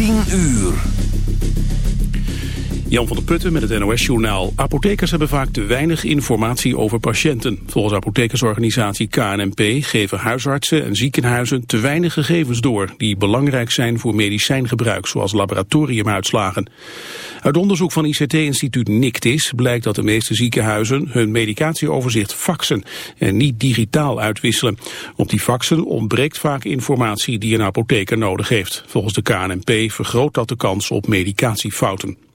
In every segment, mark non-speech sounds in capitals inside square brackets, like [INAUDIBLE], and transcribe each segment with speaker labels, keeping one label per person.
Speaker 1: 10 uur.
Speaker 2: Jan van der Putten met het NOS-journaal. Apothekers hebben vaak te weinig informatie over patiënten. Volgens apothekersorganisatie KNMP geven huisartsen en ziekenhuizen te weinig gegevens door... die belangrijk zijn voor medicijngebruik, zoals laboratoriumuitslagen. Uit onderzoek van ICT-instituut NICTIS blijkt dat de meeste ziekenhuizen... hun medicatieoverzicht faxen en niet digitaal uitwisselen. Op die faxen ontbreekt vaak informatie die een apotheker nodig heeft. Volgens de KNMP vergroot dat de kans op medicatiefouten.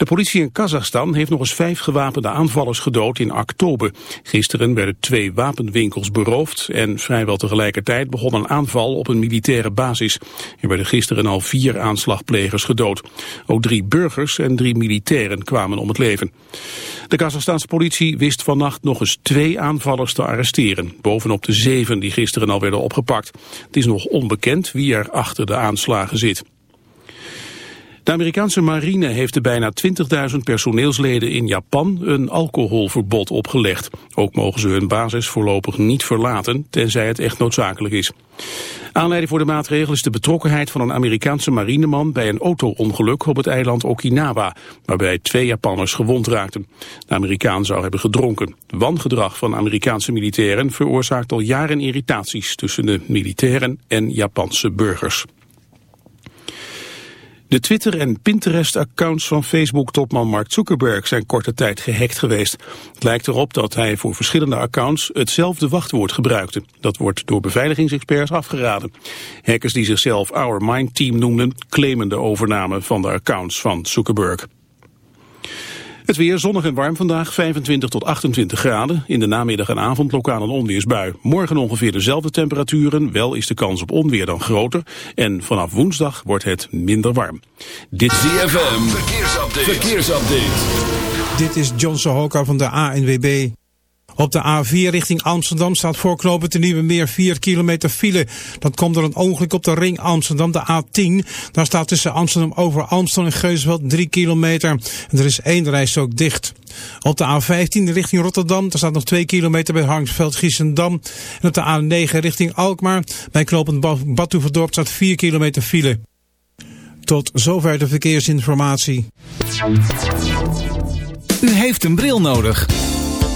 Speaker 2: De politie in Kazachstan heeft nog eens vijf gewapende aanvallers gedood in oktober. Gisteren werden twee wapenwinkels beroofd en vrijwel tegelijkertijd begon een aanval op een militaire basis. Er werden gisteren al vier aanslagplegers gedood. Ook drie burgers en drie militairen kwamen om het leven. De Kazachstaanse politie wist vannacht nog eens twee aanvallers te arresteren, bovenop de zeven die gisteren al werden opgepakt. Het is nog onbekend wie er achter de aanslagen zit. De Amerikaanse marine heeft de bijna 20.000 personeelsleden in Japan een alcoholverbod opgelegd. Ook mogen ze hun basis voorlopig niet verlaten, tenzij het echt noodzakelijk is. Aanleiding voor de maatregel is de betrokkenheid van een Amerikaanse marineman bij een auto-ongeluk op het eiland Okinawa, waarbij twee Japanners gewond raakten. De Amerikaan zou hebben gedronken. Wangedrag van Amerikaanse militairen veroorzaakt al jaren irritaties tussen de militairen en Japanse burgers. De Twitter- en Pinterest-accounts van Facebook-topman Mark Zuckerberg zijn korte tijd gehackt geweest. Het lijkt erop dat hij voor verschillende accounts hetzelfde wachtwoord gebruikte. Dat wordt door beveiligingsexperts afgeraden. Hackers die zichzelf Our Mind Team noemden, claimen de overname van de accounts van Zuckerberg. Het weer zonnig en warm vandaag, 25 tot 28 graden. In de namiddag en avond lokaal een onweersbui. Morgen ongeveer dezelfde temperaturen, wel is de kans op onweer dan groter. En vanaf woensdag wordt het minder warm.
Speaker 1: Dit ZFM, verkeersupdate. verkeersupdate.
Speaker 3: Dit is John Sohoka van de ANWB. Op de A4 richting Amsterdam staat voorknopend Nieuwe Nieuwe Meer 4 kilometer file. Dat komt door een ongeluk op de ring Amsterdam, de A10. Daar staat tussen Amsterdam over Amstel en Geusveld 3 kilometer. En er is één rijstrook dicht. Op de A15 richting Rotterdam, daar staat nog 2 kilometer bij Hangsveld Giessendam. En op de A9 richting Alkmaar, bij knopend Badhoevedorp staat 4 kilometer file. Tot zover de verkeersinformatie.
Speaker 4: U heeft een bril nodig.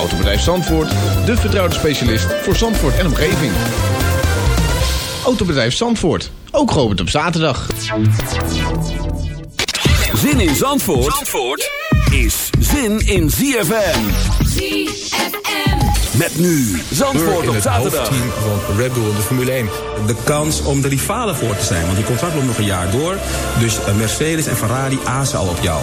Speaker 5: Autobedrijf Zandvoort, de vertrouwde specialist voor Zandvoort en omgeving. Autobedrijf Zandvoort, ook geopend op zaterdag.
Speaker 1: Zin in Zandvoort, Zandvoort is zin in ZFM.
Speaker 6: ZFM.
Speaker 1: Met nu Zandvoort op zaterdag.
Speaker 7: Het hoofdteam van Red Bull in de Formule 1. De kans om de rivalen voor te zijn. Want die contract loopt nog een jaar door. Dus Mercedes en Ferrari azen al op jou.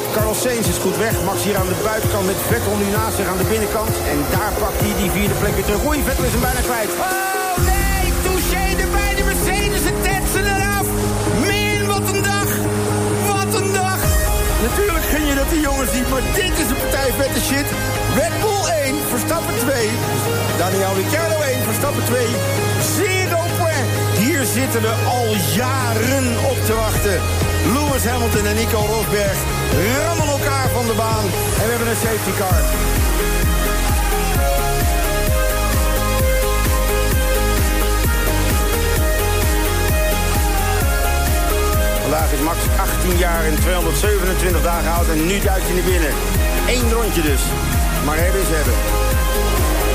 Speaker 8: Carl Sainz is goed weg. Max hier aan de buitenkant met Vettel nu naast zich aan de binnenkant. En daar pakt hij die vierde plek weer terug. Oei, Vettel is hem bijna kwijt.
Speaker 9: Oh nee, touché erbij. De Mercedes, en tetsen eraf.
Speaker 8: Min, wat een dag. Wat een dag. Natuurlijk kun je dat de jongens niet, maar dit is een partij vette shit. Red Bull 1, Verstappen 2. Daniel Ricciardo 1, Verstappen 2. Zero point. Hier zitten we al jaren op te wachten. Lewis Hamilton en Nico Rosberg rammen elkaar van de baan. En we hebben een safety car. Vandaag is Max 18 jaar en 227 dagen oud en nu duikt hij naar binnen. Eén rondje dus. Maar hebben is hebben.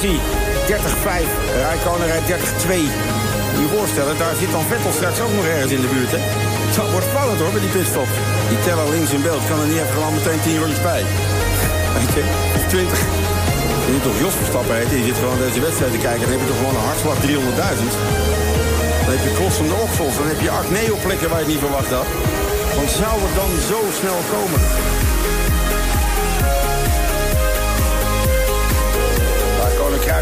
Speaker 8: Hij. 30-5. Rijkonen rijdt 30-2. Moet je voorstellen, daar zit dan Vettel straks ook nog ergens in de buurt, hè? Dat wordt spannend hoor, met die pitstop. Die teller links in beeld kan er niet even meteen 10 rondjes bij. [LAUGHS] Weet je, 20. Je moet toch Jos Verstappen heet, je zit gewoon deze wedstrijd te kijken... dan heb je toch gewoon een hartslag 300.000. Dan heb je klossende oksels, dan heb je acne-plekken waar je het niet verwacht had. Want zou het dan zo snel komen?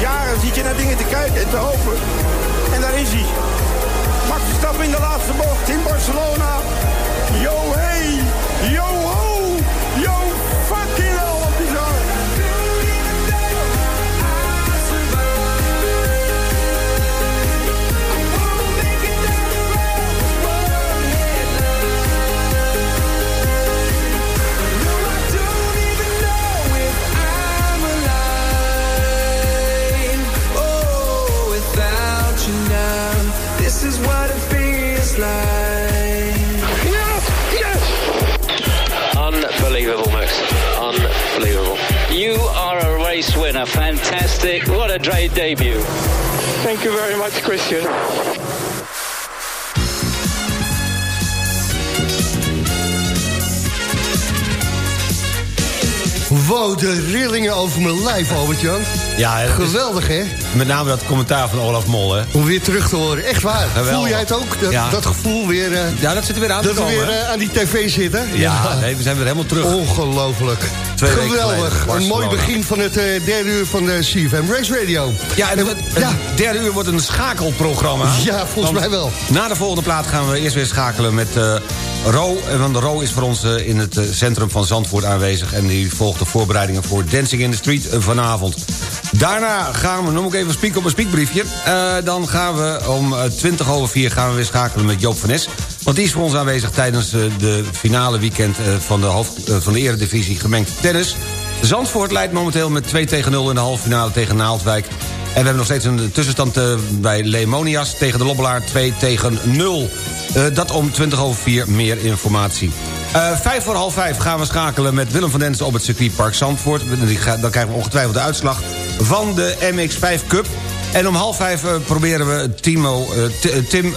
Speaker 8: Jaren zit je naar dingen te kijken en te hopen. En daar is hij. Max Verstappen in de laatste
Speaker 10: Christian.
Speaker 11: Wow, de rillingen over mijn lijf, Albert-Jan.
Speaker 12: Ja,
Speaker 11: Geweldig, hè?
Speaker 12: Met name dat commentaar van Olaf Mol, hè?
Speaker 11: Om weer terug te horen. Echt waar.
Speaker 12: Geweldig.
Speaker 11: Voel jij het ook? Dat,
Speaker 12: Ja.
Speaker 11: dat gevoel weer... eh,
Speaker 12: Ja, dat zit er weer aan te
Speaker 11: dat we weer eh, aan die tv zitten.
Speaker 12: Ja, nee, we zijn weer helemaal terug.
Speaker 11: Ongelooflijk.
Speaker 12: Twee
Speaker 11: Geweldig. Een mooi begin van het eh, derde uur van de CFM Race Radio.
Speaker 12: Ja, en het, het derde uur wordt een schakelprogramma.
Speaker 11: Ja, volgens mij wel.
Speaker 12: Na de volgende plaat gaan we eerst weer schakelen met eh Ro. En Want Ro is voor ons eh, in het centrum van Zandvoort aanwezig... en die volgt de voorbereidingen voor Dancing in the Street vanavond. Daarna gaan we, noem ik even spiek op een spiekbriefje... Eh, dan gaan we om eh, 20 over 4 gaan we weer schakelen met Joop van Nes. Want die is voor ons aanwezig tijdens eh, de finale weekend... eh, van, de hoofd, eh, van de eredivisie gemengd tennis... Zandvoort leidt momenteel met 2 tegen 0 in de halve finale tegen Naaldwijk. En we hebben nog steeds een tussenstand bij Lemonias tegen de Lobbelaar 2 tegen 0. Eh, dat om 20 over 4 meer informatie. Vijf voor half vijf gaan we schakelen met Willem van Densen op het circuitpark Zandvoort. Dan krijgen we ongetwijfeld de uitslag van de MX5 Cup. En om half vijf eh, proberen we Timo, eh, eh, Tim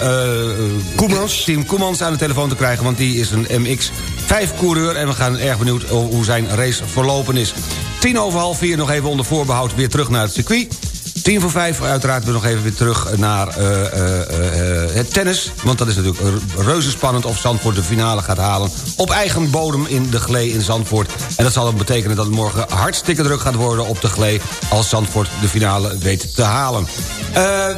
Speaker 12: Koemans. Tim Koemans aan de telefoon te krijgen... want die is een MX5-coureur... en we gaan erg benieuwd hoe zijn race verlopen is. Tien over half vier nog even onder voorbehoud weer terug naar het circuit. Tien voor vijf uiteraard weer nog even weer terug naar eh, eh, eh, het tennis. Want dat is natuurlijk re- reuze spannend of Zandvoort de finale gaat halen. Op eigen bodem in de Glee in Zandvoort. En dat zal dan betekenen dat het morgen hartstikke druk gaat worden op de Glee... als Zandvoort de finale weet te halen.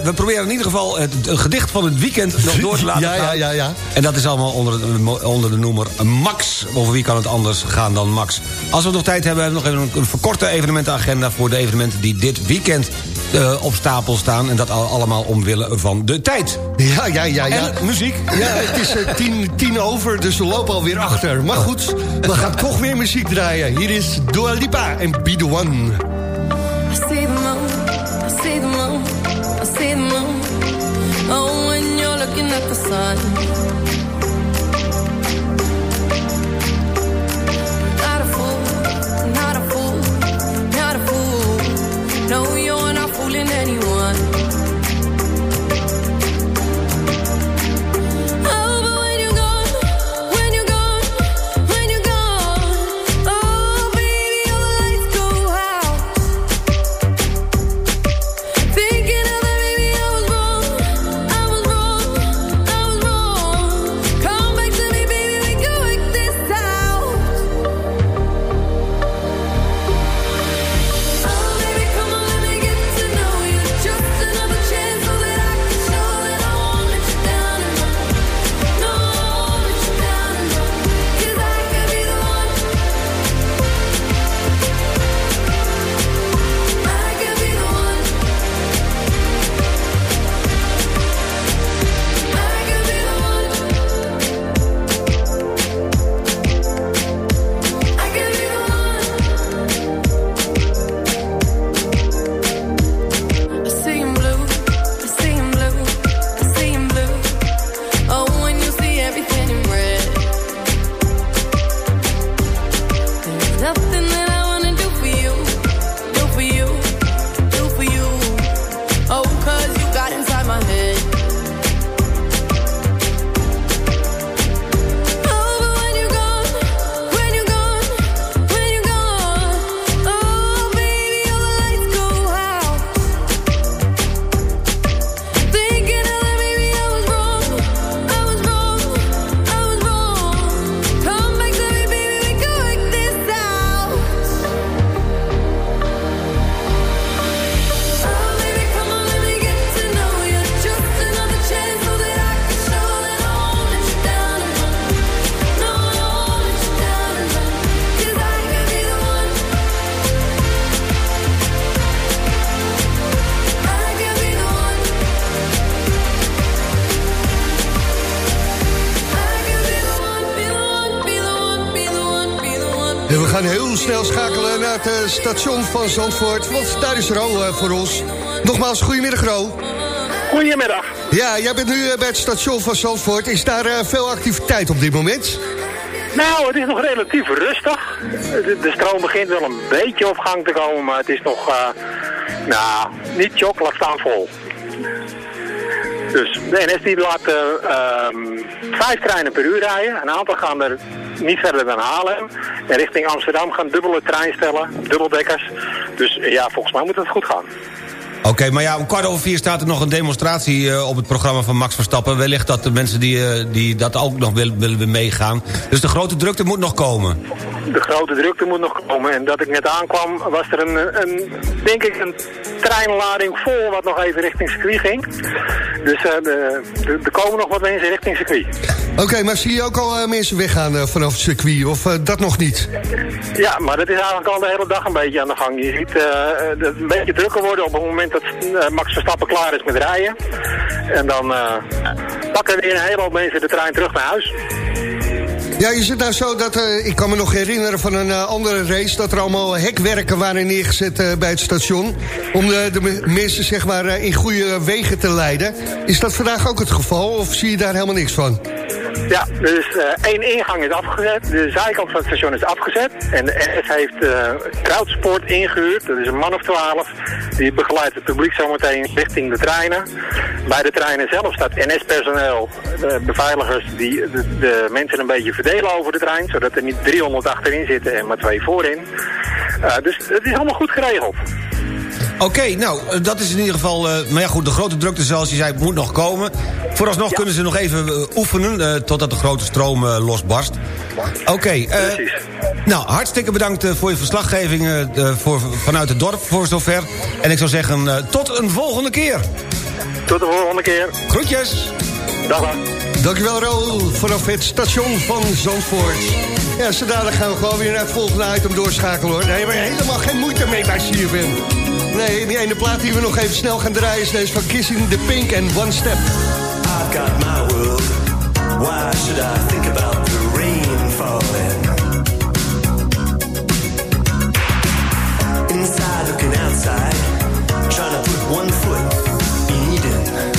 Speaker 12: We proberen in ieder geval het, gedicht van het weekend nog door te laten [LAUGHS]
Speaker 11: Ja,
Speaker 12: gaan.
Speaker 11: ja, ja, ja.
Speaker 12: En dat is allemaal onder de, onder de noemer Max. Over wie kan het anders gaan dan Max? Als we nog tijd hebben, hebben we nog even een verkorte evenementenagenda... voor de evenementen die dit weekend eh, op stapel staan. En dat al- allemaal omwille van de tijd.
Speaker 11: Ja, ja, ja, ja.
Speaker 12: En muziek.
Speaker 11: Ja, het is eh, tien, tien over, dus we lopen alweer achter. Maar goed, we gaan toch weer muziek draaien. Hier is Dua Lipa en Be The One.
Speaker 13: I see the moon, I see the moon, I see the moon. Oh, when you're looking at the sun.
Speaker 11: Naar het eh, station van Zandvoort. Want daar is Ro eh, voor ons. Nogmaals, goedemiddag Ro.
Speaker 14: Goedemiddag.
Speaker 11: Ja, jij bent nu eh, bij het station van Zandvoort. Is daar veel activiteit op dit moment?
Speaker 14: Nou, het is nog relatief rustig. De, de stroom begint wel een beetje op gang te komen, maar het is nog, nou, niet chock, laat staan vol. Dus de NS die laat eh, ehm, vijf treinen per uur rijden. Een aantal gaan er niet verder dan Haarlem. En richting Amsterdam gaan dubbele treinstellen, dubbeldekkers. Dus ja, volgens mij moet het goed gaan.
Speaker 12: Oké, maar ja, om kwart over vier staat er nog een demonstratie eh, op het programma van Max Verstappen. Wellicht dat de mensen die, eh, die dat ook nog willen, willen meegaan. Dus de grote drukte moet nog komen.
Speaker 14: De grote drukte moet nog komen. En dat ik net aankwam, was er een, een denk ik, een treinlading vol wat nog even richting circuit ging. Dus eh, de- de- er komen nog wat mensen richting circuit.
Speaker 11: Oké, maar zie je ook al eh, mensen weggaan eh, vanaf het circuit? Of eh, dat nog niet?
Speaker 14: Ja, maar dat is eigenlijk al de hele dag een beetje aan de gang. Je ziet eh, het een beetje drukker worden op het moment dat eh, Max Verstappen klaar is met rijden. En dan eh, pakken weer een hele hoop mensen de trein terug naar huis.
Speaker 11: Ja, je zit nou zo dat... eh, ik kan me nog herinneren van een andere race... dat er allemaal hekwerken waren neergezet bij het station... om de, de me- mensen zeg maar in goede wegen te leiden. Is dat vandaag ook het geval of zie je daar helemaal niks van?
Speaker 14: Ja, dus eh, één ingang is afgezet. De zijkant van het station is afgezet. En de NS heeft eh crowdsport ingehuurd. Dat is een man of twaalf. Die begeleidt het publiek zometeen richting de treinen. Bij de treinen zelf staat NS-personeel, de beveiligers, die de, de mensen een beetje verdelen over de trein. Zodat er niet 300 achterin zitten en maar twee voorin. Eh, dus het is allemaal goed geregeld.
Speaker 12: Oké, nou, eh, dat is in ieder geval... eh, maar ja goed, de grote drukte zoals je zei moet nog komen. Vooralsnog kunnen ze nog even eh, oefenen... eh, totdat de grote stroom losbarst. Oké, eh, nou, hartstikke bedankt voor je verslaggeving... voor, vanuit het dorp voor zover. En ik zou zeggen, tot een volgende keer.
Speaker 14: Tot de volgende keer.
Speaker 12: Groetjes.
Speaker 14: Dag, dag.
Speaker 11: Dankjewel, Raoul, vanaf het station van Zandvoort. Ja, zo gaan we gewoon weer naar het volgende item doorschakelen, hoor. Daar hebben we helemaal geen moeite mee bij CFM. Nee, die ene plaat die we nog even snel gaan draaien... is deze van Kissing the Pink en One Step.
Speaker 15: I've got my world. Why should I think about the rain falling? Inside looking outside, trying to put one foot in Eden.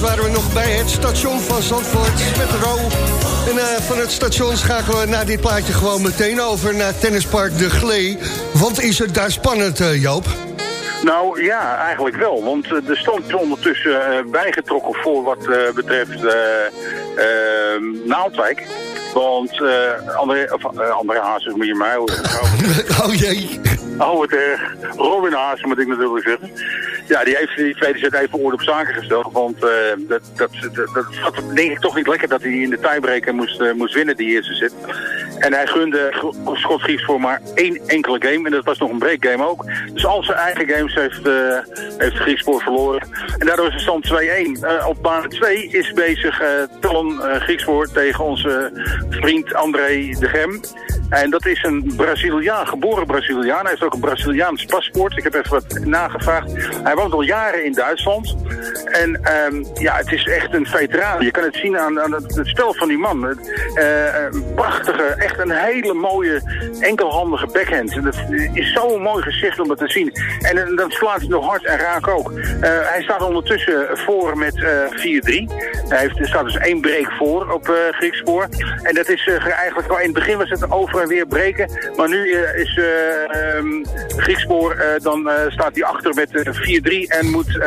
Speaker 11: Waren we nog bij het station van Zandvoort met Ro. En eh, van het station schakelen we na dit plaatje gewoon meteen over naar Tennispark De Glee. Want is het daar spannend, eh, Joop?
Speaker 16: Nou ja, eigenlijk wel. Want eh, de stand is ondertussen eh, bijgetrokken voor wat eh, betreft eh, eh, Naaldwijk. Want eh André, of, eh, André Hazes moet je mij horen. [LAUGHS]
Speaker 11: oh jee.
Speaker 16: Oh, wat erg. Robin Haas moet ik natuurlijk zeggen. Ja, die heeft die tweede set even orde op zaken gesteld. Want eh, dat, dat, dat, dat zat denk ik toch niet lekker dat hij in de tiebreaker moest, eh, moest winnen, die eerste set. En hij gunde Scott Gies voor maar één enkele game. En dat was nog een breakgame ook. Dus al zijn eigen games heeft, eh heeft Griekspoor verloren. En daardoor is de stand 2-1. Eh, op baan 2 is bezig Talon Griekspoor tegen onze vriend André de Gem. En dat is een Braziliaan, geboren Braziliaan. Hij heeft ook een Braziliaans paspoort. Ik heb even wat nagevraagd. Hij al jaren in Duitsland. En ehm, ja, het is echt een veteraan. Je kan het zien aan, aan het, spel van die man. Eh, een prachtige, echt een hele mooie enkelhandige backhand. En dat is zo'n mooi gezicht om dat te zien. En eh, dan slaat hij nog hard en raak ook. Eh, hij staat ondertussen voor met eh 4-3. Hij heeft, staat dus één break voor op Griekspoor. En dat is eigenlijk wel in het begin was het over en weer breken. Maar nu is eh ehm, Griekspoor, dan staat hij achter met eh, 4-3 en moet, eh,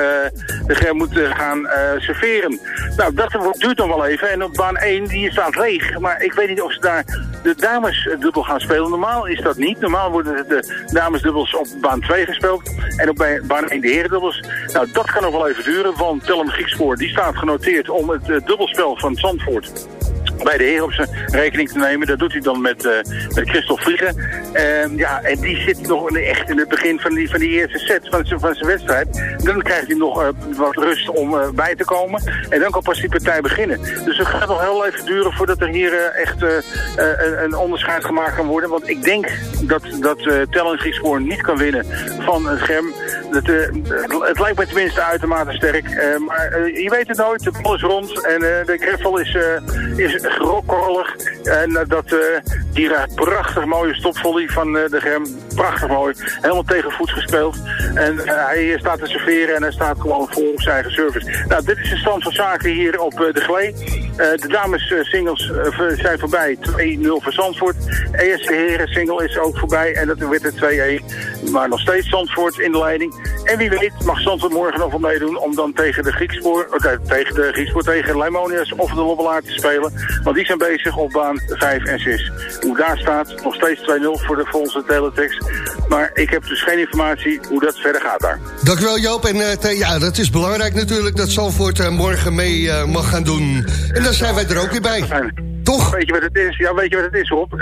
Speaker 16: de, moet eh, gaan eh, serveren. Nou, dat duurt nog wel even. En op baan 1, die staat leeg. Maar ik weet niet of ze daar de damesdubbel gaan spelen. Normaal is dat niet. Normaal worden de damesdubbels op baan 2 gespeeld. En op baan 1 de herendubbels. Nou, dat kan nog wel even duren. Want Tellem Griekspoor, die staat genoteerd om het dubbelspel van Zandvoort bij de heer op zijn rekening te nemen. Dat doet hij dan met, eh met Christophe Vliegen. Ehm, ja, en die zit nog echt in het begin van die, van die eerste set van zijn, van zijn wedstrijd. Dan krijgt hij nog eh, wat rust om eh, bij te komen. En dan kan pas die partij beginnen. Dus het gaat nog heel even duren voordat er hier echt een, een onderscheid gemaakt kan worden. Want ik denk dat, dat Tellen Griekspoor niet kan winnen van het Gem. Dat, eh, het lijkt me tenminste uitermate sterk. Eh, maar eh, je weet het nooit. De bal is rond en de greffel is, is grokkorrelig. En dat een prachtig mooie stopvolley van de Gem. Prachtig mooi. Helemaal tegen voet gespeeld. En hij staat te serveren en hij staat gewoon voor op zijn eigen service. Nou, dit is de stand van zaken hier op de Glee. De dames singles zijn voorbij. 2-0 voor Zandvoort. Eerste heren single is ook voorbij. En dat werd het 2-1. Maar nog steeds Zandvoort in de leiding. En wie weet mag Zandvoort morgen nog wel meedoen om dan tegen de Griekspoor, of, eh, tegen de Griekspoor, tegen Leimonius of de Lobbelaar te spelen. Want die zijn bezig op baan 5 en 6. Hoe daar staat, nog steeds 2-0 voor de volgens de teletext. Maar ik heb dus geen informatie hoe dat verder gaat daar.
Speaker 11: Dankjewel Joop. En eh, ja, dat is belangrijk natuurlijk dat Zandvoort eh, morgen mee mag gaan doen. En dan zijn wij er ook weer bij. Toch?
Speaker 16: Weet je wat het is? Ja, weet je wat het is, Rob?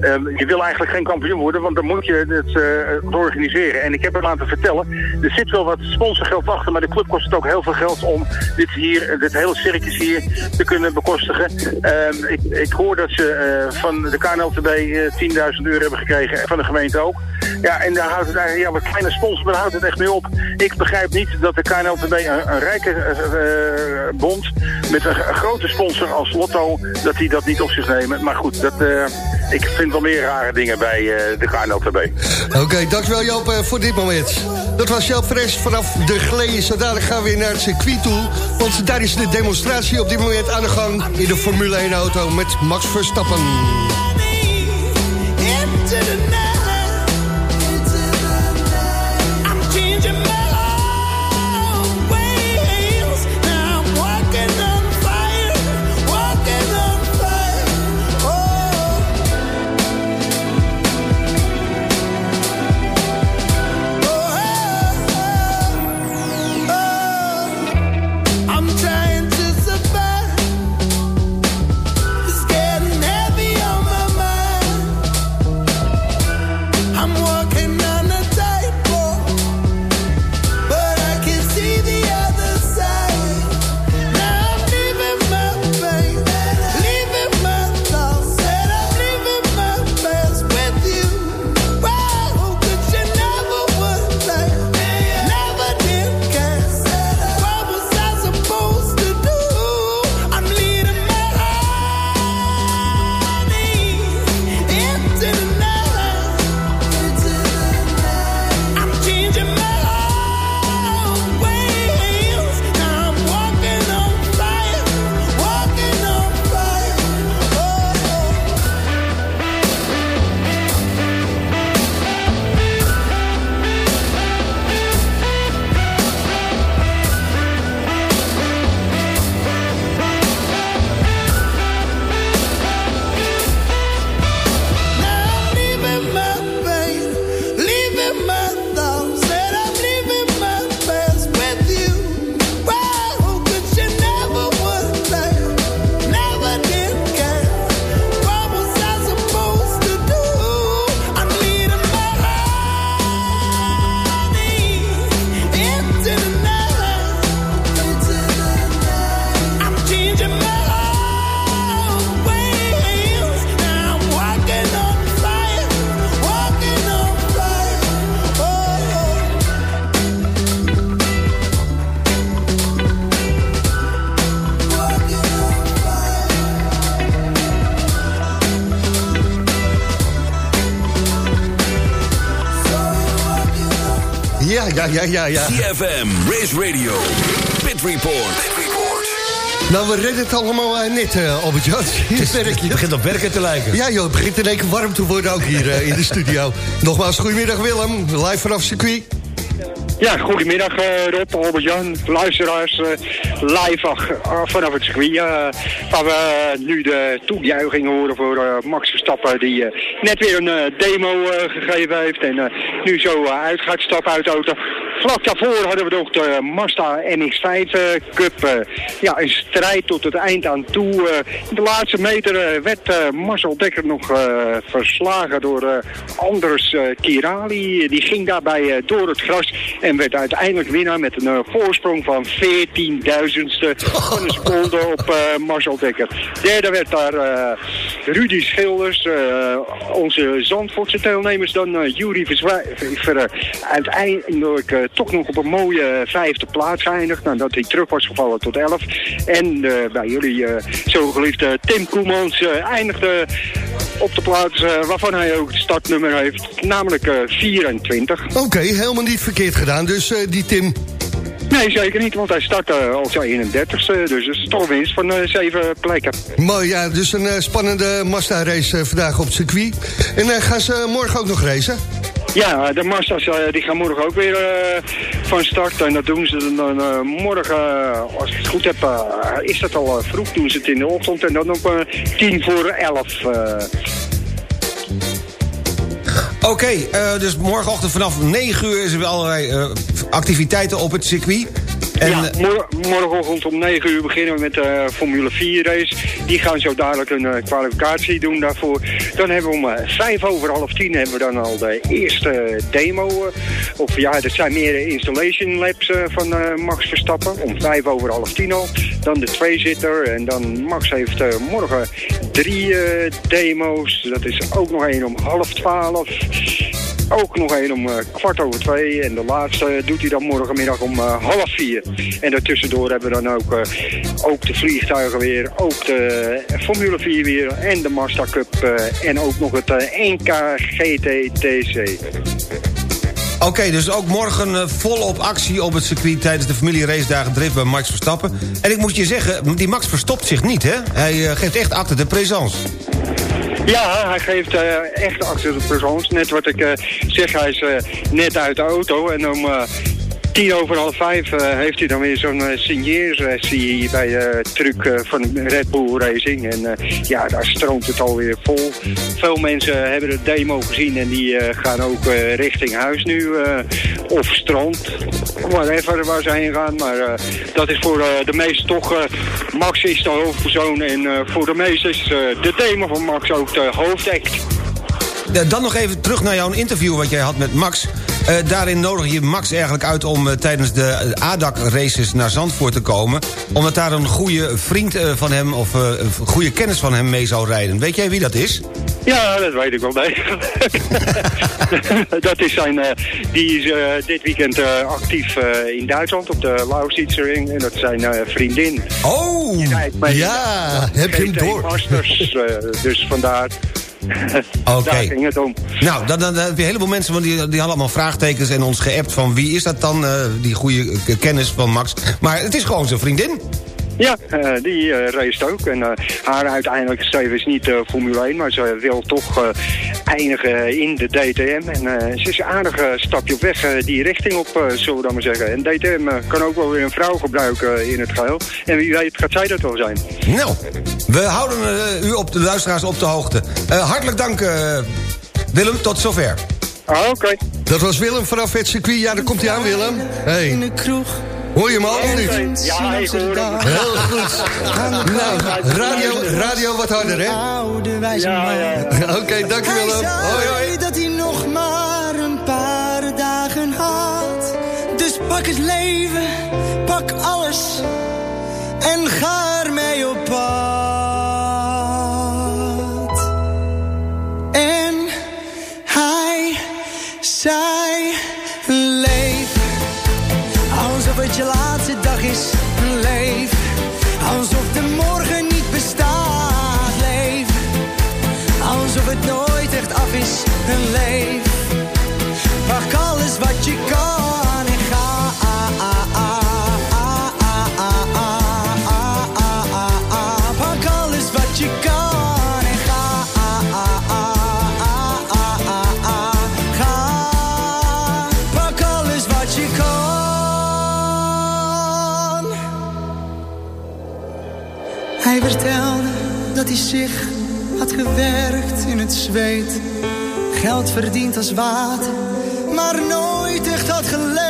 Speaker 16: Eh, eh, je wil eigenlijk geen kampioen worden, want dan moet je het, eh, organiseren. En ik heb het laten vertellen, er zit wel wat sponsorgeld achter, maar de club kost het ook heel veel geld om dit hier, dit hele circus hier te kunnen bekostigen. Eh, ik, ik hoor dat ze eh, van de KNLTB eh 10.000 euro hebben gekregen en van de gemeente ook. Ja, en daar houdt het eigenlijk, ja, wat kleine sponsor, maar daar houdt het echt mee op. Ik begrijp niet dat de KNLTB een, rijke eh, eh, bond met een, een grote sponsor als Lotto, dat die dat niet op zich nemen. Maar goed, dat, eh, ik vind wel meer rare dingen bij eh, de KNLTB.
Speaker 11: Oké, dankjewel Joop eh, voor dit moment. Dat was Joop Fres vanaf de Glee. Zo dadelijk gaan we weer naar het circuit toe. Want daar is de demonstratie op dit moment aan de gang... in de Formule 1 auto met Max Verstappen.
Speaker 15: Into the night,
Speaker 11: Ja, ja, ja.
Speaker 1: CFM, Race Radio, Pit Report.
Speaker 11: Nou, we redden het allemaal eh, net, eh, Albert-Jan. Het
Speaker 12: begint op werken te lijken.
Speaker 11: Ja joh, het begint in één keer warm te worden ook hier eh, in de studio. [LAUGHS] Nogmaals, goedemiddag Willem, live vanaf circuit.
Speaker 17: Ja, goedemiddag eh, Rob, Albert-Jan, luisteraars, eh, live ach- vanaf het circuit. waar we nu de toejuichingen horen voor eh, Max Verstappen die eh, net weer een eh, demo eh, gegeven heeft en eh, nu zo uit gaat stappen uit de auto. Vlak daarvoor hadden we nog de Mazda MX-5 eh, Cup. eh, ja, een strijd tot het eind aan toe. eh. in de laatste meter eh, werd eh, Marcel Dekker nog eh, verslagen door eh, Anders eh, Kirali. Die ging daarbij eh, door het gras en werd uiteindelijk winnaar met een eh, voorsprong van 14.000ste van een seconde op eh, Marcel Dekker. Derde werd daar eh, Rudy Schilders, eh, onze Zandvoortse deelnemers dan Jury Verzwijver uiteindelijk eh, toch nog op een mooie vijfde plaats geëindigd nadat hij terug was gevallen tot 11. En eh, bij jullie eh, zo geliefde Tim Koemans eh, eindigde op de plaats eh, waarvan hij ook het startnummer heeft, namelijk eh, 24.
Speaker 11: Oké, helemaal niet verkeerd gedaan, dus eh, die Tim...
Speaker 17: Nee, zeker niet, want hij startte als 31ste, dus het is toch winst van eh, zeven plekken.
Speaker 11: Mooi, ja, dus een eh, spannende Mazda-race eh, vandaag op het circuit. En eh, gaan ze morgen ook nog racen?
Speaker 17: Ja, de Mazda's eh, die gaan morgen ook weer eh, van start. En dat doen ze dan eh, morgen, als ik het goed heb, is dat al vroeg. Doen ze het in de ochtend en dan op tien voor elf.
Speaker 12: Oké, dus morgenochtend vanaf 9 uur is er weer allerlei activiteiten op het circuit. En,
Speaker 17: ja, mor- morgenochtend om 9 uur beginnen we met de Formule 4 race. Die gaan zo dadelijk een eh, kwalificatie doen daarvoor. Dan hebben we om eh, vijf over half tien hebben we dan al de eerste demo. eh, of ja, dat zijn meer installation labs eh, van eh, Max Verstappen. Om vijf over half tien al. Dan de tweezitter. En dan Max heeft eh, morgen drie eh, demo's. Dat is ook nog één om half twaalf. Ook nog één om eh, kwart over twee. En de laatste doet hij dan morgenmiddag om eh, half vier. En daartussendoor hebben we dan ook, eh, ook de vliegtuigen weer. Ook de Formule 4 weer. En de Mazda Cup. en ook nog het eh, 1K GTTC.
Speaker 12: Oké, dus ook morgen eh, volop actie op het circuit... tijdens de familieracedagen drift bij Max Verstappen. En ik moet je zeggen, die Max verstopt zich niet, hè? Hij geeft echt acte de présence.
Speaker 17: Ja, hij geeft eh, echt achter de persoons. Net wat ik eh, zeg, hij is eh, net uit de auto. En om tien over half vijf eh, heeft hij dan weer zo'n uh, signeersessie bij de eh, van Red Bull Racing. En eh, ja, daar stroomt het alweer vol. Veel mensen hebben de demo gezien en die eh, gaan ook eh, richting huis nu. eh, of strand, whatever waar ze heen gaan. Maar eh, dat is voor eh, de meesten toch... eh, Max is de hoofdpersoon en eh, voor de meesten is eh, de demo van Max ook de hoofdact.
Speaker 12: Eh, Dan nog even terug naar jouw interview wat jij had met Max. Eh, daarin nodig je Max eigenlijk uit om eh, tijdens de ADAC-races naar Zandvoort te komen. Omdat daar een goede vriend eh, van hem of goede kennis van hem mee zou rijden. Weet jij wie dat is?
Speaker 17: Ja, dat weet ik wel degelijk. [LAUGHS] dat is zijn, die is dit weekend actief in Duitsland op de Lausitzering. En dat is zijn vriendin.
Speaker 12: Oh,
Speaker 11: ja, heb je hem door.
Speaker 17: Masters, dus vandaar. [LAUGHS]
Speaker 12: Oké.
Speaker 17: Daar ging het om.
Speaker 12: Nou, dan, dan, dan heb je een heleboel mensen want die, die hadden allemaal vraagtekens... en ons geappt van wie is dat dan, eh, die goede kennis van Max. Maar het is gewoon zijn vriendin.
Speaker 17: Ja, eh, die eh race ook. En eh, haar uiteindelijke streven is niet eh, Formule 1, maar ze wil toch eh, eindigen in de DTM. En eh, ze is een aardig stapje op weg die richting op, eh, zullen we dan maar zeggen. En DTM kan ook wel weer een vrouw gebruiken in het geheel. En wie weet gaat zij dat wel zijn.
Speaker 12: Nou, we houden u op de luisteraars op de hoogte. Eh, hartelijk dank, eh, Willem, tot zover.
Speaker 17: Ah, oké.
Speaker 11: Dat was Willem vanaf het circuit. Ja, daar komt hij aan, Willem. Hey. Hoor je hem al of niet?
Speaker 17: Ja, ik hoor hem.
Speaker 11: Heel goed. Nou, radio, radio wat harder, hè?
Speaker 17: Ja, ja. [LAUGHS]
Speaker 11: Oké, dank je Willem. Hoi, hoi.
Speaker 15: dat hij nog maar een paar dagen had. Dus pak het leven, pak alles en ga ermee op pad. En hij zei, je laatste dag is. Leef alsof de morgen niet bestaat. Leef alsof het nooit echt af is. Een leef,
Speaker 18: hij zich had gewerkt in het zweet. Geld verdiend als water, maar nooit echt had geleefd.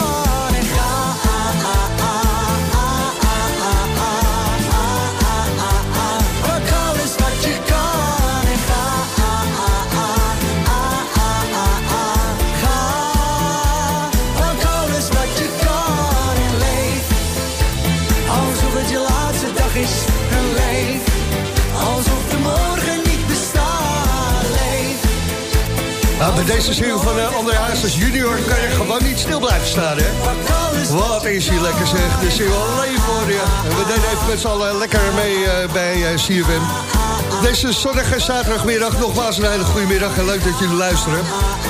Speaker 11: Deze zin van uh, André Hazes junior kan je gewoon niet stil blijven staan, hè? Wat is hier lekker zeg. De single leven voor je. En we deden even met z'n allen lekker mee eh, bij uh, CFM. Deze zonnige zaterdagmiddag nogmaals een hele goede middag en leuk dat jullie luisteren.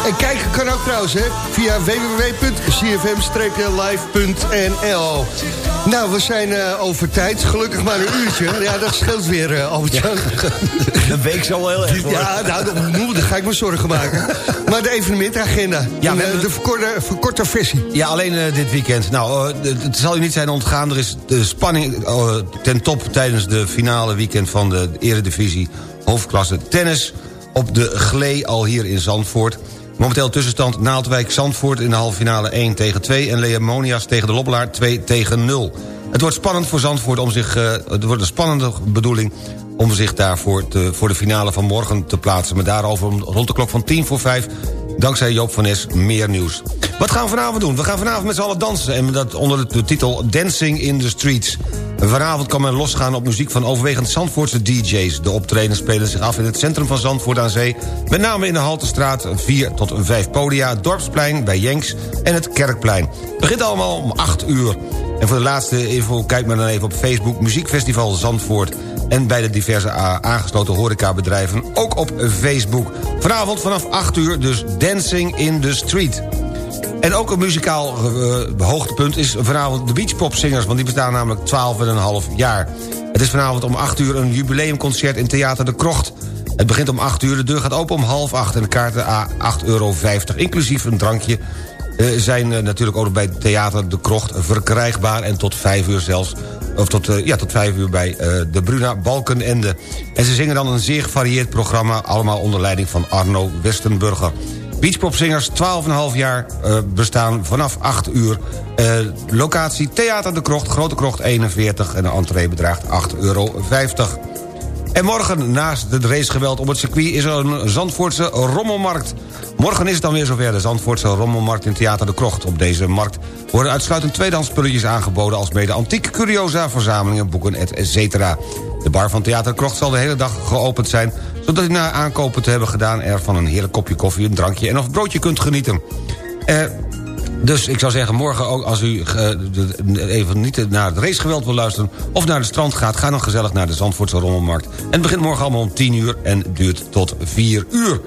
Speaker 11: En kijken kan ook trouwens, hè, via www.cfm-live.nl. Nou, we zijn eh, over tijd. Gelukkig maar een uurtje. Ja, dat scheelt weer, uh, Albert-Jan. [LAUGHS]
Speaker 12: Een week zal wel heel erg worden.
Speaker 11: Ja, nou, dan, dan ga ik me zorgen maken. Maar de evenementagenda,
Speaker 12: Ja, hebben-
Speaker 11: de verkorte, verkorte versie.
Speaker 12: Ja, alleen eh, dit weekend. Nou, eh, het- zal u niet zijn ontgaan. Er is de spanning eh, ten top tijdens de finale weekend van de Eredivisie hoofdklasse tennis. Op de Glee al hier in Zandvoort. Momenteel tussenstand Naaldwijk-Zandvoort in de halve finale 1 tegen 2... en Leamonias tegen de Lobbelaar 2 tegen 0. Het wordt spannend voor Zandvoort om zich... het wordt een spannende bedoeling om zich daarvoor te, voor de finale van morgen te plaatsen. Maar daarover rond de klok van 10 voor 5... dankzij Joop van Nes meer nieuws. Wat gaan we vanavond doen? We gaan vanavond met z'n allen dansen... en dat onder de, titel Dancing in the Streets. Vanavond kan men losgaan op muziek van overwegend Zandvoortse DJ's. De optredens spelen zich af in het centrum van Zandvoort aan Zee... met name in de Haltestraat 4 tot 5 podia... Dorpsplein bij Jenks en het Kerkplein. Het begint allemaal om 8 uur. En voor de laatste info kijk maar dan even op Facebook... Muziekfestival Zandvoort en bij de diverse aangesloten horecabedrijven... ook op Facebook. Vanavond vanaf 8 uur dus Dancing in the Street. En ook een muzikaal eh, hoogtepunt is vanavond de Beachpopzingers... want die bestaan namelijk 12,5 jaar. Het is vanavond om 8 uur een jubileumconcert in Theater de Krocht. Het begint om 8 uur, de deur gaat open om half 8... en de kaarten a 8,50 euro, inclusief een drankje... eh, zijn eh, natuurlijk ook bij Theater de Krocht verkrijgbaar... en tot 5 uur zelfs, of tot, eh, ja, tot 5 uur bij eh, de Bruna Balkenende. En ze zingen dan een zeer gevarieerd programma... allemaal onder leiding van Arno Westenburger. Beachpopzingers, 12,5 jaar eh, bestaan vanaf 8 uur. Locatie Theater de Krocht, Grote Krocht 41... en de entree bedraagt 8,50 euro. En morgen, naast het racegeweld op het circuit... is er een Zandvoortse rommelmarkt. Morgen is het dan weer zover, de Zandvoortse rommelmarkt in Theater de Krocht. Op deze markt worden uitsluitend tweedehands spulletjes aangeboden... als mede antiek, curiosa, verzamelingen, boeken, et cetera. De bar van Theater de Krocht zal de hele dag geopend zijn... zodat u na aankopen te hebben gedaan... er van een heerlijk kopje koffie, een drankje en of broodje kunt genieten. Eh, dus ik zou zeggen, morgen ook als u eh, even niet naar het racegeweld wil luisteren... of naar de strand gaat, ga dan gezellig naar de Zandvoortse Rommelmarkt. En het begint morgen allemaal om 10 uur en duurt tot 4 uur.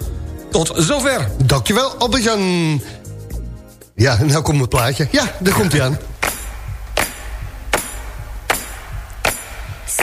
Speaker 12: Tot zover.
Speaker 11: Dankjewel, Albert-Jan. Ja, nou komt het plaatje. Ja, daar komt hij aan.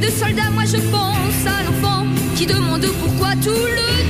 Speaker 19: de soldats. Moi je pense à l'enfant qui demande pourquoi tout le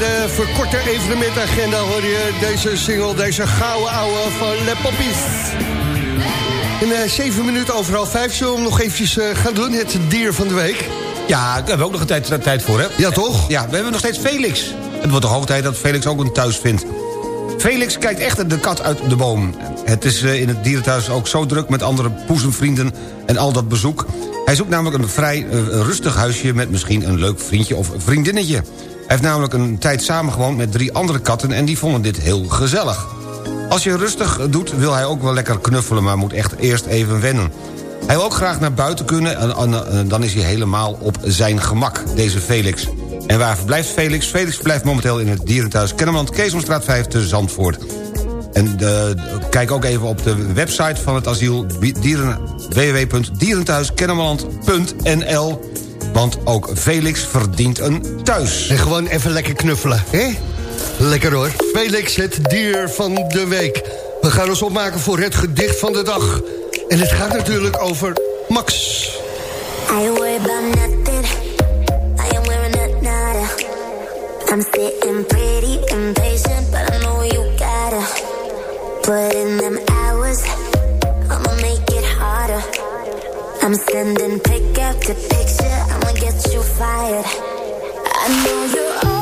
Speaker 13: Na
Speaker 11: de verkorte evenementagenda hoor je deze single, deze gouden ouwe van Le Poppies. In eh, zeven minuten over half vijf zullen we hem nog eventjes eh, gaan doen, het dier van de week.
Speaker 12: Ja, daar hebben we ook nog een tijd, tijd voor, hè?
Speaker 11: Ja, toch?
Speaker 12: Ja, we hebben nog steeds Felix. Het wordt de hoog tijd dat Felix ook een thuis vindt. Felix kijkt echt de kat uit de boom. Het is eh, in het dierenthuis ook zo druk met andere poesemvrienden en al dat bezoek. Hij zoekt namelijk een vrij rustig huisje met misschien een leuk vriendje of vriendinnetje. Hij heeft namelijk een tijd samengewoond met drie andere katten... en die vonden dit heel gezellig. Als je rustig doet, wil hij ook wel lekker knuffelen... maar moet echt eerst even wennen. Hij wil ook graag naar buiten kunnen en, dan is hij helemaal op zijn gemak, deze Felix. En waar verblijft Felix? Felix verblijft momenteel in het dierenthuis Kennemerland... Keesomstraat 5 te Zandvoort. En eh, kijk ook even op de website van het asiel... Dieren, www.dierenthuiskennemerland.nl Want ook Felix verdient een thuis.
Speaker 11: En gewoon even lekker knuffelen, hè? Lekker hoor. Felix, het dier van de week. We gaan ons opmaken voor het gedicht van de dag. En het gaat natuurlijk over Max.
Speaker 20: I worry about nothing. I am wearing a nada. I'm sitting pretty impatient, but I know you gotta put in them hours. I'ma make it harder. I'm sending pick after picture. Get you fired. I know you're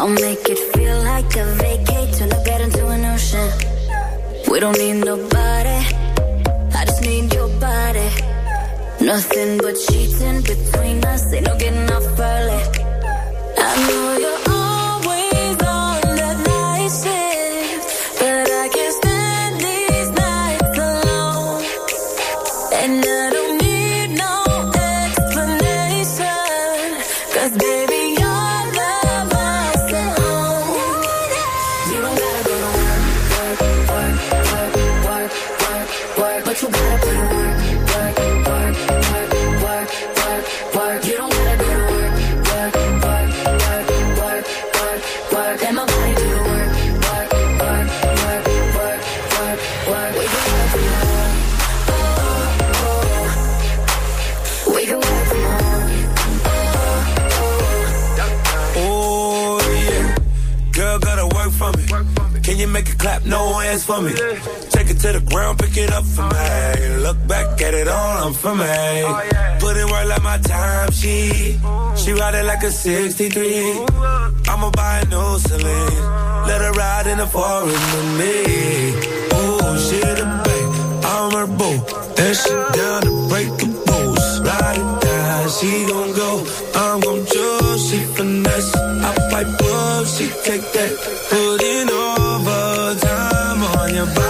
Speaker 20: I'll make it feel like a vacate till I get into an ocean. We don't need nobody. I just need your body. Nothing but cheating between us. Ain't no getting off early. I know but you gotta put in work, work, work, work, work, work, work. You don't gotta go to work, work, work, work, work, work, work. Let my body do the work, work, work, work, work, work, work. We can work from home. Oh, oh. We can work from home.
Speaker 15: Oh yeah, girl gotta work for me. Can you make it clap? No hands for me. To the ground, pick it up for me. Look back at it all, I'm for me. Put in work like my time, she. She ride it like a 63. I'ma buy a new Celine. Let her ride in the forest with me. Oh, she the babe, I'm her boo. And she down to break the rules. Ride it down, she gon' go. I'm gon' choose, she finesse. I pipe up, she take that. Put in overtime on your body.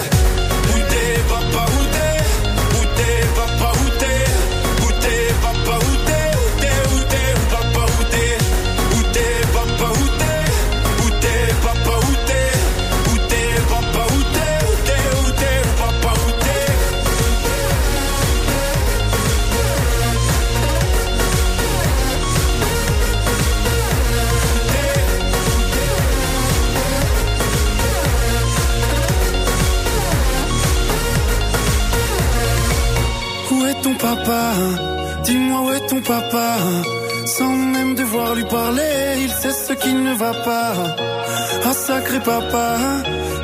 Speaker 21: papa,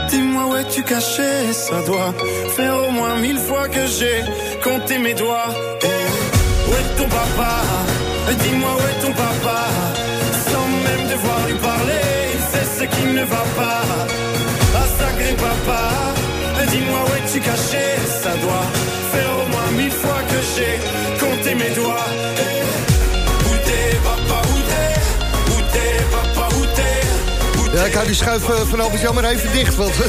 Speaker 21: dis-moi où es-tu caché? Ça doit faire au moins mille fois que j'ai compté mes doigts. Eh, où est ton papa?
Speaker 15: Dis-moi où est ton papa? Sans même devoir lui parler C'est ce qui ne va pas. Ah sacré papa Dis-moi où es-tu caché? Ça doit faire au moins mille fois que j'ai compté mes doigts
Speaker 11: ik hou die schuif eh, van Albert-Jan maar even dicht, want... [LAUGHS]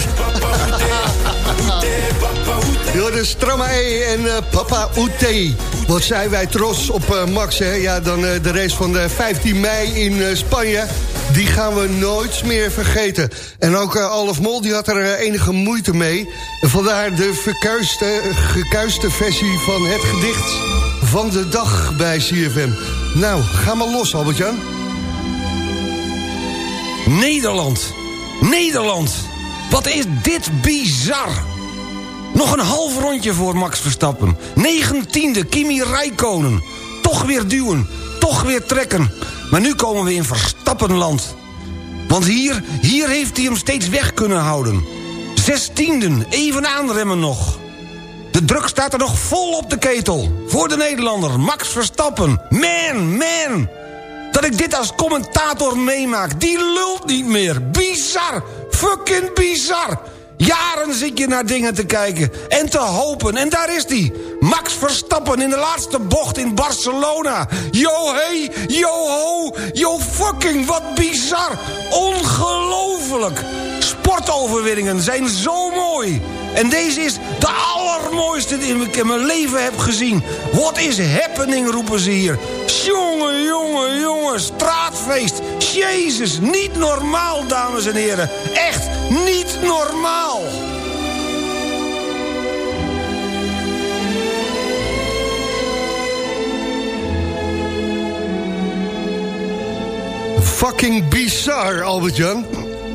Speaker 11: Joh, Stromae en eh, Papa Oete. Wat zijn wij trots op eh, Max, hè? Ja, dan de race van de 15 mei in Spanje. Die gaan we nooit meer vergeten. En ook Alf Mol, die had er enige moeite mee. Vandaar de verkuiste, gekuiste versie van het gedicht van de dag bij CFM. Nou, ga maar los, Albert-Jan.
Speaker 12: Nederland. Nederland. Wat is dit bizar. Nog een half rondje voor Max Verstappen. Negentiende, Kimi Räikkönen. Toch weer duwen, toch weer trekken. Maar nu komen we in Verstappenland. Want hier, hier heeft hij hem steeds weg kunnen houden. Zestienden, even aanremmen nog. De druk staat er nog vol op de ketel. Voor de Nederlander, Max Verstappen. Man, man. Dat ik dit als commentator meemaak, die lult niet meer. Bizar, fucking bizar. Jaren zit je naar dingen te kijken en te hopen. En daar is hij. Max Verstappen in de laatste bocht in Barcelona. Yo hey, yo ho, yo fucking, wat bizar. Ongelooflijk. Sportoverwinningen zijn zo mooi. En deze is de allermooiste die ik in mijn leven heb gezien. What is happening, roepen ze hier. Jongen, jongen, jongen, straatfeest. Jezus, niet normaal, dames en heren. Echt niet normaal.
Speaker 11: Fucking bizar, Albert-Jan.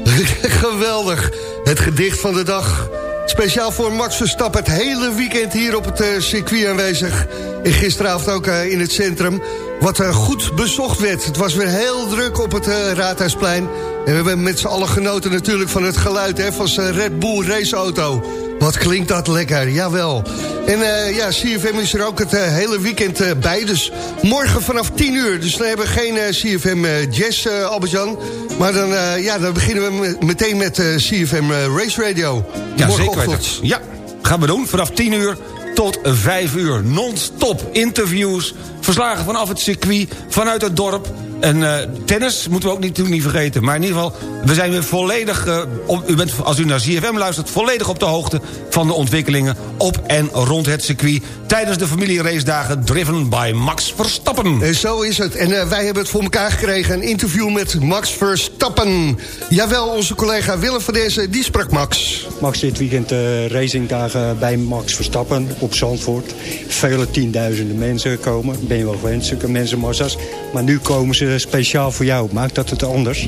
Speaker 11: [LAUGHS] Geweldig. Het gedicht van de dag. Speciaal voor Max Verstappen het hele weekend hier op het eh, circuit aanwezig. En gisteravond ook eh, in het centrum. Wat eh, goed bezocht werd. Het was weer heel druk op het Raadhuisplein. En we hebben met z'n allen genoten natuurlijk van het geluid hè, van zijn Red Bull raceauto. Wat klinkt dat lekker, jawel. En eh, ja, CFM is er ook het eh, hele weekend eh, bij. Dus morgen vanaf 10 uur. Dus dan hebben we geen CFM Jazz, Albert-Jan. Maar dan, ja, dan beginnen we me- meteen met CFM Race Radio.
Speaker 12: Ja, zeker. Ja, gaan we doen. Vanaf 10 uur tot 5 uur. Non-stop interviews, verslagen vanaf het circuit, vanuit het dorp. En eh, tennis moeten we ook niet, niet vergeten. Maar in ieder geval, we zijn weer volledig... eh, op, u bent, als u naar ZFM luistert, volledig op de hoogte... van de ontwikkelingen op en rond het circuit... tijdens de familieracedagen driven by Max Verstappen.
Speaker 11: En zo is het. En eh, wij hebben het voor elkaar gekregen. Een interview met Max Verstappen. Jawel, onze collega Willem van deze, die sprak Max.
Speaker 22: Max dit weekend eh racingdagen bij Max Verstappen op Zandvoort. Vele tienduizenden mensen komen. Ben je wel gewend, zulke mensenmassa's. Maar nu komen ze speciaal voor jou. Maakt dat het anders?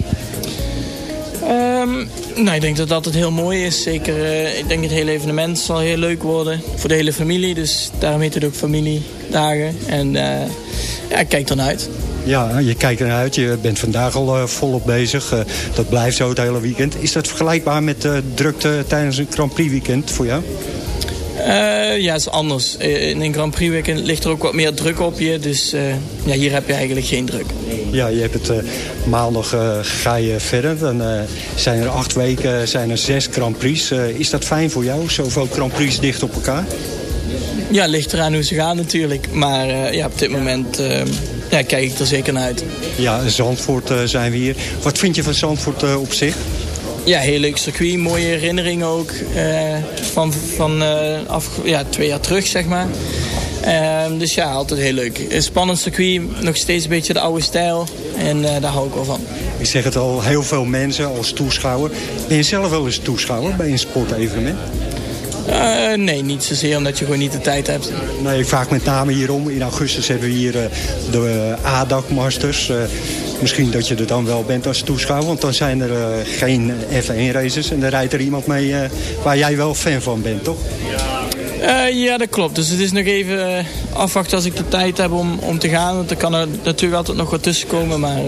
Speaker 23: Ehm, nou, ik denk dat dat het heel mooi is. Zeker, eh, ik denk het hele evenement zal heel leuk worden. Voor de hele familie, dus daarom heet het ook familiedagen. En eh, ja, ik kijk ernaar uit.
Speaker 22: Ja, je kijkt ernaar uit. Je bent vandaag al eh, volop bezig. Eh, dat blijft zo het hele weekend. Is dat vergelijkbaar met de drukte tijdens een Grand Prix weekend voor jou?
Speaker 23: Eh, ja, is anders. Eh, In een Grand Prix weekend ligt er ook wat meer druk op je. Dus eh, ja, hier heb je eigenlijk geen druk.
Speaker 22: Ja, je hebt het maandag ga je verder. Dan zijn er acht weken zijn er zes Grand Prix. Is dat fijn voor jou? Zoveel Grand Prix dicht op elkaar?
Speaker 23: Ja, ligt eraan hoe ze gaan natuurlijk. Maar ja, op dit moment eh, ja, kijk ik er zeker naar uit.
Speaker 22: Ja, Zandvoort zijn we hier. Wat vind je van Zandvoort op zich?
Speaker 23: Ja, heel leuk circuit. Mooie herinneringen ook. eh, van van eh, af, ja, twee jaar terug, zeg maar. Ehm, dus ja, altijd heel leuk. Een spannend circuit. Nog steeds een beetje de oude stijl. En eh, daar hou ik wel van.
Speaker 22: Ik zeg het al, heel veel mensen als toeschouwer. Ben je zelf wel eens toeschouwer bij een sportevenement?
Speaker 23: Eh, nee, niet zozeer omdat je gewoon niet de tijd hebt.
Speaker 22: Nee, ik vraag met name hierom. In augustus hebben we hier eh, de uh, ADAC Masters. Misschien dat je er dan wel bent als toeschouwer. Want dan zijn er eh, geen F1 races. En dan rijdt er iemand mee eh, waar jij wel fan van bent, toch?
Speaker 23: Eh, ja, dat klopt. Dus het is nog even afwachten als ik de tijd heb om, om te gaan. Want er kan er natuurlijk altijd nog wat tussen komen. Maar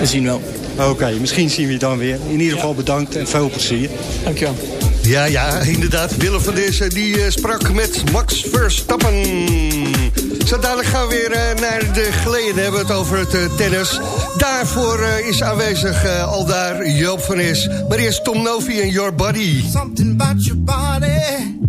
Speaker 23: we zien wel.
Speaker 22: Oké, misschien zien we je dan weer. In ieder geval bedankt en veel plezier.
Speaker 23: Dankjewel.
Speaker 11: Ja, ja, inderdaad. Willem van deze die eh, sprak met Max Verstappen. Zo dadelijk gaan we weer eh, naar de geleden hebben we het over het eh, tennis. Daarvoor eh, is aanwezig al daar Joop van Is. Maar eerst Tom Novi en Your Body.
Speaker 24: Something about your body.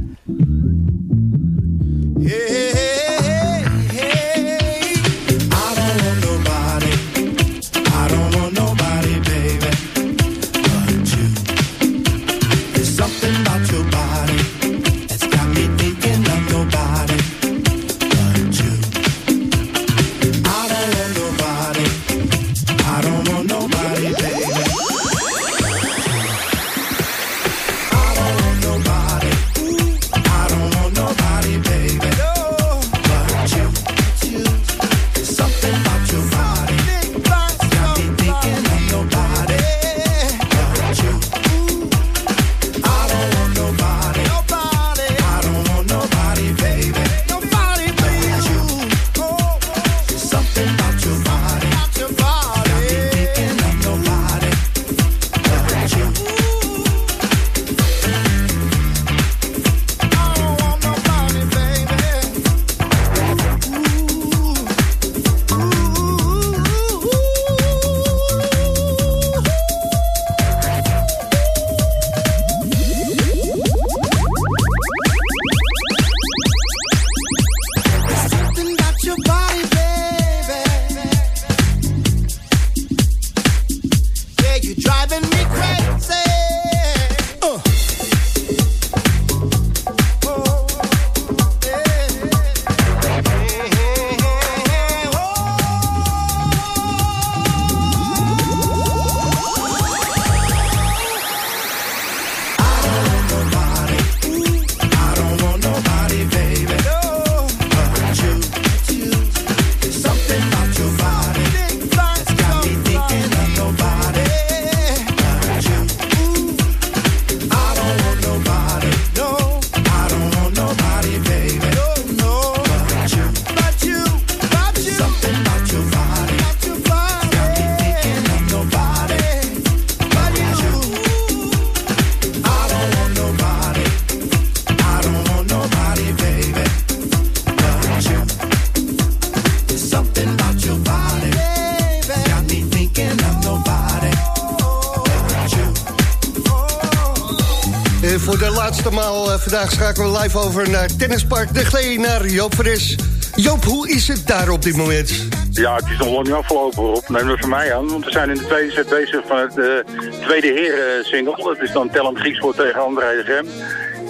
Speaker 11: Vandaag schakelen we live over naar Tennispark De Glee, naar Joop Fris. Joop, hoe is het daar op dit moment?
Speaker 16: Ja, het is nog lang niet afgelopen, Rob. Neem het van mij aan. Want we zijn in de tweede set bezig van het eh, tweede heren single. Dat is dan Tellem Griekspoor tegen André de Gem.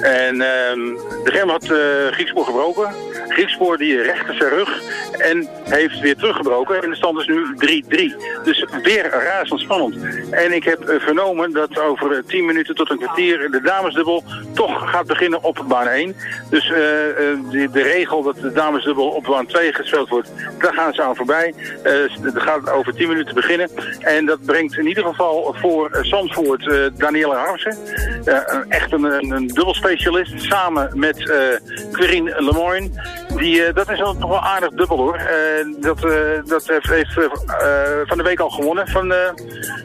Speaker 16: En ehm, de Gem had eh Griekspoor gebroken. Griekspoor die rechte zijn rug en heeft weer teruggebroken. En de stand is nu 3-3. Dus weer razendspannend. En ik heb eh, vernomen dat over eh, 10 minuten tot een kwartier de damesdubbel toch gaat beginnen op baan 1. Dus eh, eh, de, de regel dat de damesdubbel op baan 2 gespeeld wordt, daar gaan ze aan voorbij. Eh, dat gaat over 10 minuten beginnen. En dat brengt in ieder geval voor eh, Zandvoort eh Danielle Harmsen. Eh, echt een, een, dubbelspecialist. Samen met eh Querine Lemoyne. Die, eh, dat is wel toch wel aardig dubbel hoor. Eh, dat eh, dat heeft, van de week al gewonnen van,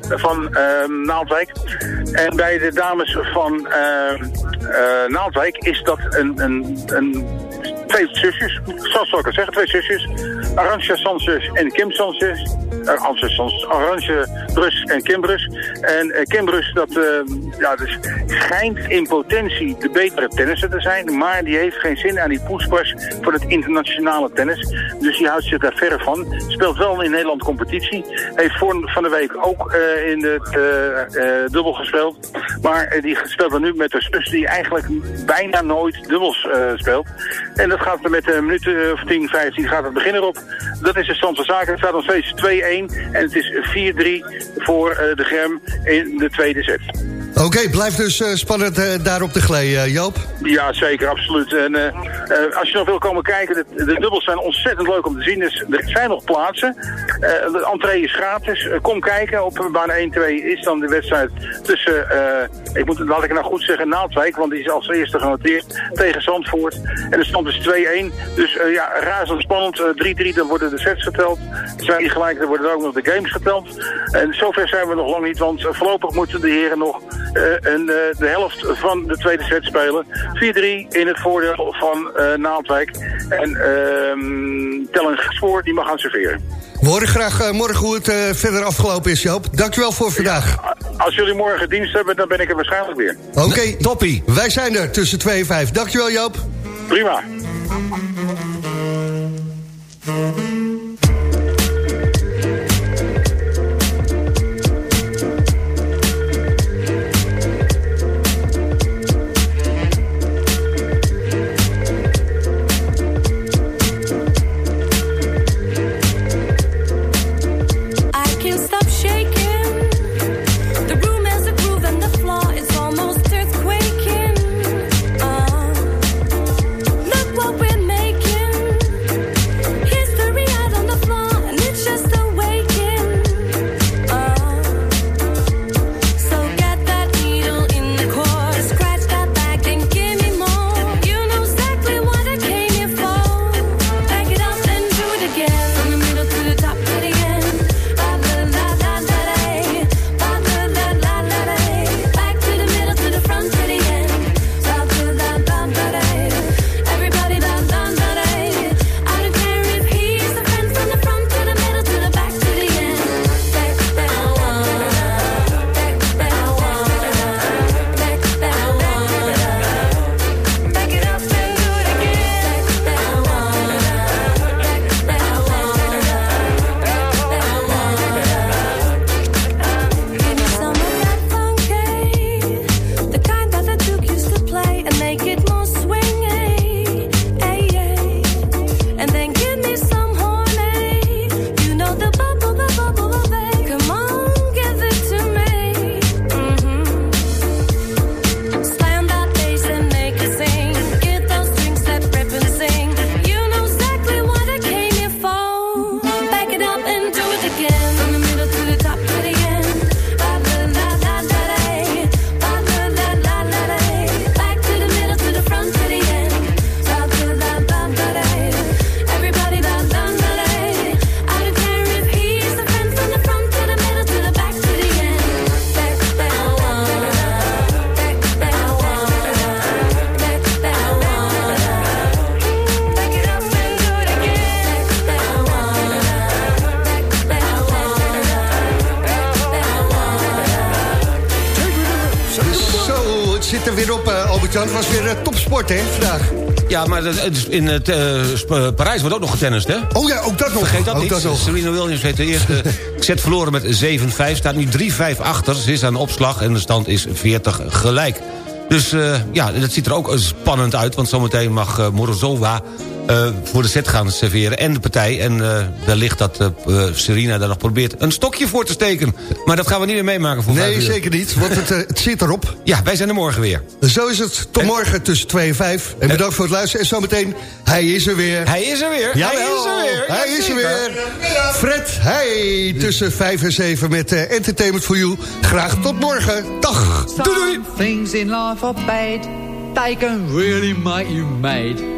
Speaker 16: van eh, Naaldwijk. En bij de dames van eh, eh, Naaldwijk is dat een, een, een twee zusjes, zoals zal ik het zeggen, twee zusjes. Arantxa Sanchez en Kim Sanchez. Uh, Arantxa Brus en Kim Brus. En eh, Kim Brus, dat eh, ja, dus schijnt in potentie de betere tennisser te zijn. Maar die heeft geen zin aan die poespas voor het internationale tennis. Dus die houdt zich daar verre van. Speelt wel in Nederland competitie. Heeft voor, van de week ook eh, in het eh, eh, dubbel gespeeld. Maar eh, die speelt dan nu met de zus die eigenlijk bijna nooit dubbels eh, speelt. En dat gaat met een minuut eh, of 10, 15 gaat het beginnen op. Dat is de stand van zaken. Het staat nog steeds 2-1 en het is 4-3 voor eh, de Grem in de tweede set.
Speaker 11: Oké, blijft dus eh, spannend eh, daar op de glee, eh, Joop.
Speaker 16: Ja, zeker, absoluut. En eh, eh, als je nog wil komen kijken, de, de dubbels zijn ontzettend leuk om te zien. Dus er zijn nog plaatsen. Eh, de entree is gratis. Eh, kom kijken. Op baan 1-2 is dan de wedstrijd tussen, eh, ik moet, laat ik het nou goed zeggen, Naaldwijk. Want die is als eerste genoteerd tegen Zandvoort. En de stand is 2-1. Dus eh, ja, razendspannend. Eh, 3-3, dan worden de sets geteld. Zijn die gelijk, dan worden ook nog de games geteld. En zover zijn we nog lang niet, want eh, voorlopig moeten de heren nog
Speaker 13: eh, een, eh, de helft van de tweede set spelen. 4-3 in het voordeel van eh Naaldwijk. En ehm Tellen Spoor, die mag gaan serveren.
Speaker 11: We horen graag eh, morgen hoe het eh, verder afgelopen is, Joop. Dankjewel voor vandaag.
Speaker 13: Als jullie morgen dienst hebben, dan ben ik er waarschijnlijk weer.
Speaker 11: Oké, toppie. Wij zijn er tussen 2 en 5. Dankjewel, Joop.
Speaker 13: Prima.
Speaker 11: Albert-Jan. Het was weer eh, topsport, hè, vandaag.
Speaker 12: Ja, maar in het, eh, Sp- Parijs wordt ook nog getennist, hè?
Speaker 11: Oh ja, ook dat nog.
Speaker 12: Vergeet dat
Speaker 11: Ook
Speaker 12: niet.
Speaker 11: dat nog.
Speaker 12: Serena Williams heeft de eerste [LAUGHS] set verloren met 7-5. Staat nu 3-5 achter. Ze is aan de opslag en de stand is 40 gelijk. Dus eh, ja, dat ziet er ook spannend uit. Want zometeen mag eh, Morozova eh, voor de set gaan serveren. En de partij. En eh, wellicht dat eh, eh, Serena daar nog probeert een stokje voor te steken. Maar dat gaan we niet meer meemaken voor
Speaker 11: Nee, zeker niet, want het, eh, het zit erop.
Speaker 12: Ja, wij zijn er morgen weer.
Speaker 11: Zo is het. Tot morgen tussen 2 en 5. En bedankt voor het luisteren. En zometeen, hij is er weer.
Speaker 12: Hij is er weer.
Speaker 11: Jawel,
Speaker 12: Hij is er weer.
Speaker 11: Hij is er weer. Fred, hij tussen 5 en 7 met eh, Entertainment for You. Graag tot morgen. Dag. Doei doei.
Speaker 25: Things in life are bad. They can really make you mad.